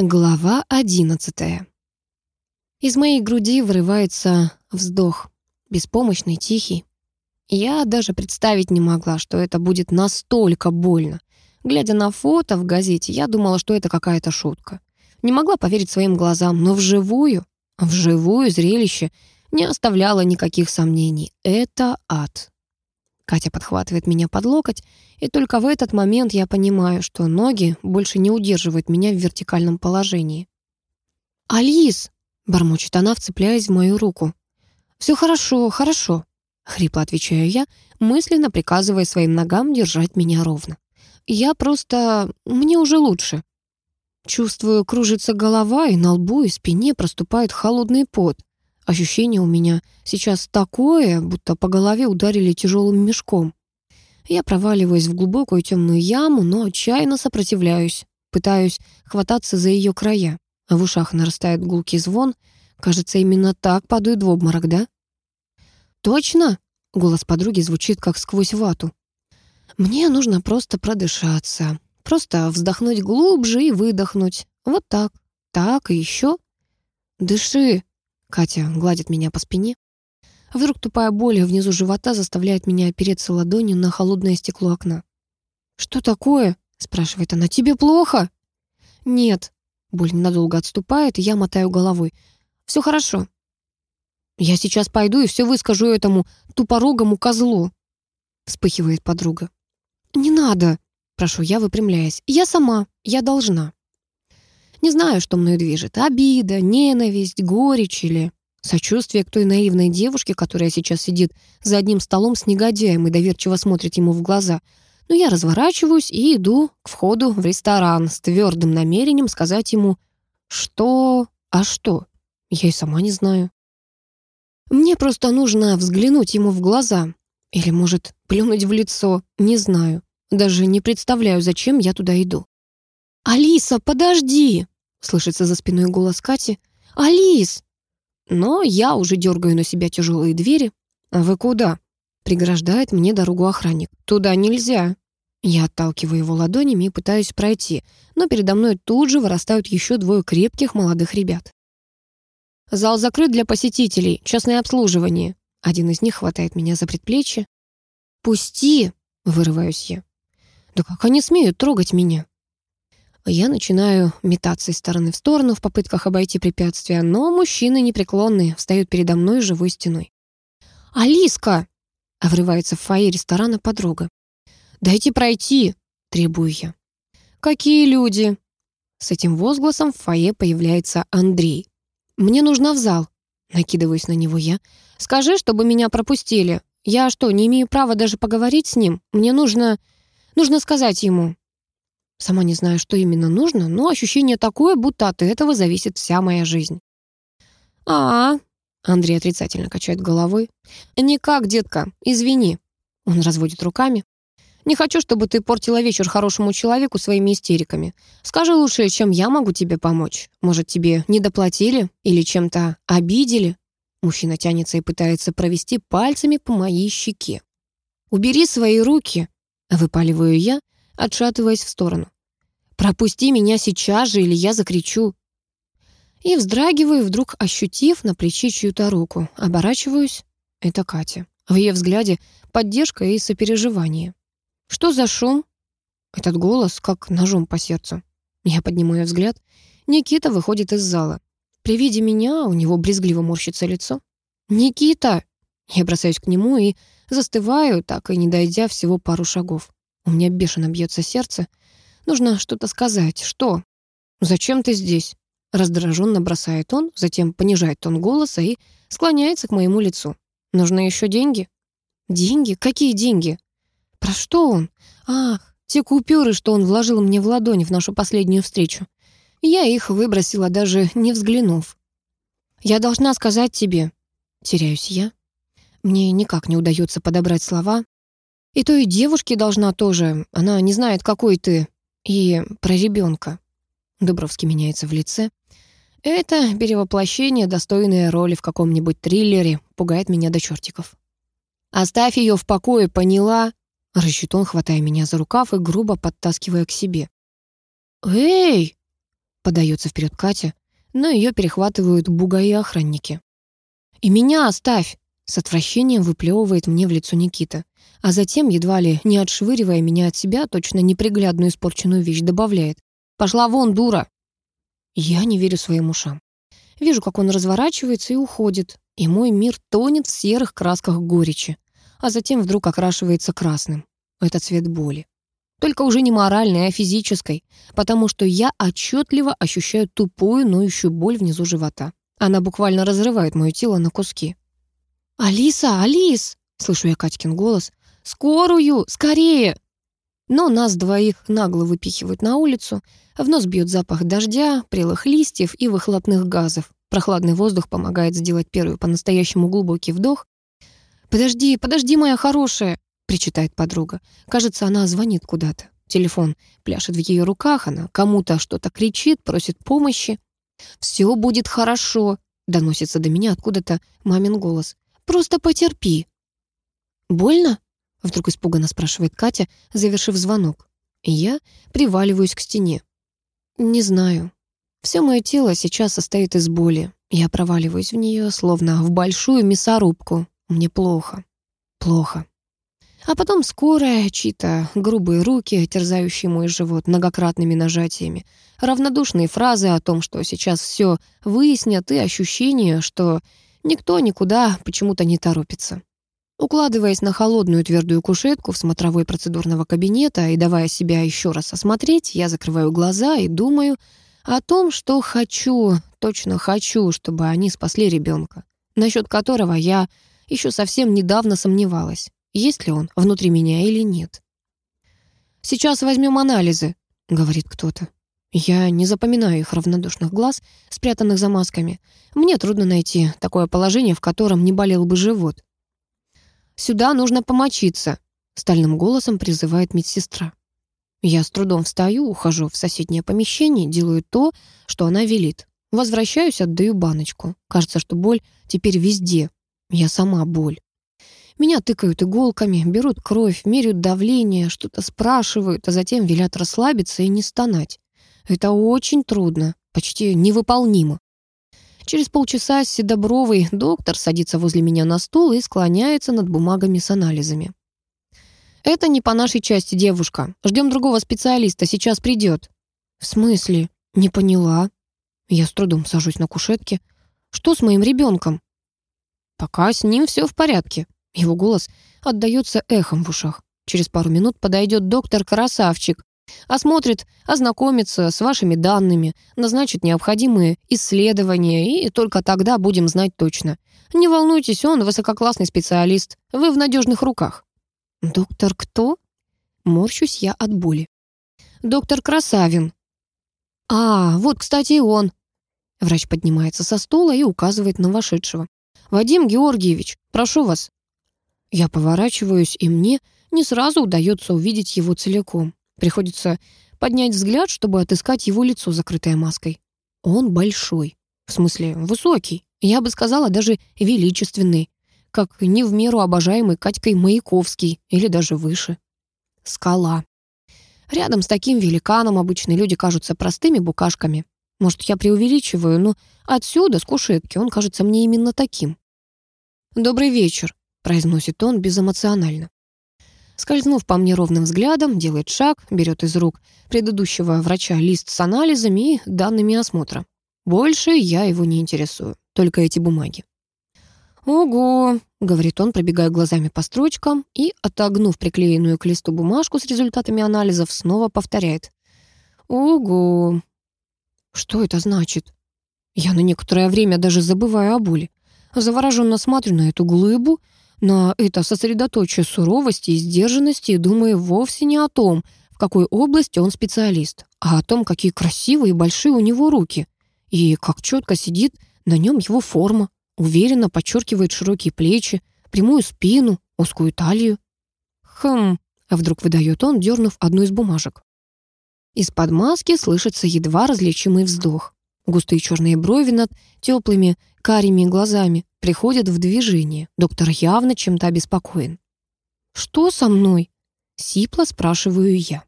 Глава одиннадцатая. Из моей груди вырывается вздох, беспомощный, тихий. Я даже представить не могла, что это будет настолько больно. Глядя на фото в газете, я думала, что это какая-то шутка. Не могла поверить своим глазам, но вживую, вживую зрелище не оставляло никаких сомнений. Это ад. Катя подхватывает меня под локоть, и только в этот момент я понимаю, что ноги больше не удерживают меня в вертикальном положении. «Алис!» — бормочет она, вцепляясь в мою руку. «Все хорошо, хорошо», — хрипло отвечаю я, мысленно приказывая своим ногам держать меня ровно. «Я просто... мне уже лучше». Чувствую, кружится голова, и на лбу и спине проступает холодный пот. Ощущение у меня сейчас такое, будто по голове ударили тяжелым мешком. Я проваливаюсь в глубокую темную яму, но отчаянно сопротивляюсь. Пытаюсь хвататься за ее края. А в ушах нарастает гулкий звон. Кажется, именно так падают в обморок, да? «Точно?» — голос подруги звучит как сквозь вату. «Мне нужно просто продышаться. Просто вздохнуть глубже и выдохнуть. Вот так. Так и еще. Дыши!» Катя гладит меня по спине. Вдруг тупая боль внизу живота заставляет меня опереться ладонью на холодное стекло окна. «Что такое?» — спрашивает она. «Тебе плохо?» «Нет». Боль ненадолго отступает, и я мотаю головой. «Все хорошо». «Я сейчас пойду и все выскажу этому тупорогому козлу», — вспыхивает подруга. «Не надо», — прошу я, выпрямляясь. «Я сама, я должна». Не знаю, что мною движет. Обида, ненависть, горечь или сочувствие к той наивной девушке, которая сейчас сидит за одним столом с негодяем и доверчиво смотрит ему в глаза. Но я разворачиваюсь и иду к входу в ресторан с твердым намерением сказать ему «Что? А что?» Я и сама не знаю. Мне просто нужно взглянуть ему в глаза. Или, может, плюнуть в лицо. Не знаю. Даже не представляю, зачем я туда иду. «Алиса, подожди!» — слышится за спиной голос Кати. «Алис!» Но я уже дергаю на себя тяжелые двери. «А вы куда?» — преграждает мне дорогу охранник. «Туда нельзя!» Я отталкиваю его ладонями и пытаюсь пройти, но передо мной тут же вырастают еще двое крепких молодых ребят. «Зал закрыт для посетителей, частное обслуживание». Один из них хватает меня за предплечье. «Пусти!» — вырываюсь я. «Да как они смеют трогать меня?» Я начинаю метаться из стороны в сторону в попытках обойти препятствия, но мужчины непреклонные встают передо мной живой стеной. «Алиска!» — врывается в фойе ресторана подруга. «Дайте пройти!» — требую я. «Какие люди?» С этим возгласом в фойе появляется Андрей. «Мне нужно в зал», — накидываюсь на него я. «Скажи, чтобы меня пропустили. Я что, не имею права даже поговорить с ним? Мне нужно... нужно сказать ему». Сама не знаю, что именно нужно, но ощущение такое, будто от этого зависит вся моя жизнь. а, -а, -а Андрей отрицательно качает головой. «Никак, детка, извини». Он разводит руками. «Не хочу, чтобы ты портила вечер хорошему человеку своими истериками. Скажи лучше, чем я могу тебе помочь. Может, тебе не доплатили или чем-то обидели?» Мужчина тянется и пытается провести пальцами по моей щеке. «Убери свои руки», — выпаливаю я, отшатываясь в сторону. «Пропусти меня сейчас же, или я закричу!» И вздрагиваю, вдруг ощутив на плече чью-то руку. Оборачиваюсь. Это Катя. В ее взгляде поддержка и сопереживание. «Что за шум?» Этот голос как ножом по сердцу. Я поднимаю взгляд. Никита выходит из зала. При виде меня у него брезгливо морщится лицо. «Никита!» Я бросаюсь к нему и застываю, так и не дойдя всего пару шагов. У меня бешено бьется сердце. Нужно что-то сказать. Что? «Зачем ты здесь?» Раздраженно бросает он, затем понижает тон голоса и склоняется к моему лицу. «Нужны еще деньги?» «Деньги? Какие деньги?» «Про что он?» «Ах, те купюры, что он вложил мне в ладонь в нашу последнюю встречу. Я их выбросила, даже не взглянув. Я должна сказать тебе...» Теряюсь я. Мне никак не удается подобрать слова, и той девушке должна тоже. Она не знает, какой ты. И про ребенка. Дубровский меняется в лице. Это перевоплощение, достойное роли в каком-нибудь триллере, пугает меня до чертиков. «Оставь ее в покое, поняла?» Рычит он, хватая меня за рукав и грубо подтаскивая к себе. «Эй!» подается вперед Катя, но ее перехватывают бугаи охранники. «И меня оставь!» С отвращением выплевывает мне в лицо Никита, а затем, едва ли не отшвыривая меня от себя, точно неприглядную испорченную вещь, добавляет. «Пошла вон, дура!» Я не верю своим ушам. Вижу, как он разворачивается и уходит, и мой мир тонет в серых красках горечи, а затем вдруг окрашивается красным. Это цвет боли. Только уже не моральной, а физической, потому что я отчетливо ощущаю тупую, ноющую боль внизу живота. Она буквально разрывает мое тело на куски. «Алиса, Алис!» — слышу я Катькин голос. «Скорую! Скорее!» Но нас двоих нагло выпихивают на улицу. В нос бьет запах дождя, прелых листьев и выхлопных газов. Прохладный воздух помогает сделать первый по-настоящему глубокий вдох. «Подожди, подожди, моя хорошая!» причитает подруга. Кажется, она звонит куда-то. Телефон пляшет в ее руках, она кому-то что-то кричит, просит помощи. «Все будет хорошо», — доносится до меня откуда-то мамин голос. «Просто потерпи». «Больно?» — вдруг испуганно спрашивает Катя, завершив звонок. Я приваливаюсь к стене. «Не знаю. Все мое тело сейчас состоит из боли. Я проваливаюсь в нее, словно в большую мясорубку. Мне плохо. Плохо. А потом скорая, чьи-то грубые руки, терзающие мой живот многократными нажатиями, равнодушные фразы о том, что сейчас все выяснят, и ощущение, что никто никуда почему-то не торопится. Укладываясь на холодную твердую кушетку в смотровой процедурного кабинета и давая себя еще раз осмотреть, я закрываю глаза и думаю о том, что хочу, точно хочу, чтобы они спасли ребенка, насчет которого я еще совсем недавно сомневалась есть ли он внутри меня или нет. «Сейчас возьмем анализы», — говорит кто-то. Я не запоминаю их равнодушных глаз, спрятанных за масками. Мне трудно найти такое положение, в котором не болел бы живот. «Сюда нужно помочиться», — стальным голосом призывает медсестра. Я с трудом встаю, ухожу в соседнее помещение, делаю то, что она велит. Возвращаюсь, отдаю баночку. Кажется, что боль теперь везде. Я сама боль. Меня тыкают иголками, берут кровь, меряют давление, что-то спрашивают, а затем велят расслабиться и не стонать. Это очень трудно, почти невыполнимо. Через полчаса седобровый доктор садится возле меня на стул и склоняется над бумагами с анализами. «Это не по нашей части, девушка. Ждем другого специалиста, сейчас придет». «В смысле? Не поняла». Я с трудом сажусь на кушетке. «Что с моим ребенком?» «Пока с ним все в порядке», его голос отдается эхом в ушах. Через пару минут подойдет доктор-красавчик, осмотрит, ознакомится с вашими данными, назначит необходимые исследования, и только тогда будем знать точно. Не волнуйтесь, он высококлассный специалист, вы в надежных руках. Доктор кто? Морщусь я от боли. Доктор Красавин. А, вот, кстати, и он. Врач поднимается со стула и указывает на вошедшего. «Вадим Георгиевич, прошу вас». Я поворачиваюсь, и мне не сразу удается увидеть его целиком. Приходится поднять взгляд, чтобы отыскать его лицо, закрытое маской. Он большой. В смысле, высокий. Я бы сказала, даже величественный. Как не в меру обожаемый Катькой Маяковский, или даже выше. Скала. Рядом с таким великаном обычные люди кажутся простыми букашками. Может, я преувеличиваю, но отсюда, с кушетки, он кажется мне именно таким. «Добрый вечер», произносит он безэмоционально. Скользнув по мне ровным взглядом, делает шаг, берет из рук предыдущего врача лист с анализами и данными осмотра. Больше я его не интересую, только эти бумаги. «Ого», — говорит он, пробегая глазами по строчкам и, отогнув приклеенную к листу бумажку с результатами анализов, снова повторяет. «Ого». Что это значит? Я на некоторое время даже забываю о боли. Завороженно смотрю на эту глыбу, на это сосредоточие суровости и сдержанности и думаю вовсе не о том, в какой области он специалист, а о том, какие красивые и большие у него руки, и как четко сидит на нем его форма, уверенно подчеркивает широкие плечи, прямую спину, узкую талию. Хм, вдруг выдает он, дернув одну из бумажек. Из-под маски слышится едва различимый вздох. Густые черные брови над теплыми карими глазами приходят в движение. Доктор явно чем-то обеспокоен. «Что со мной?» — сипло спрашиваю я.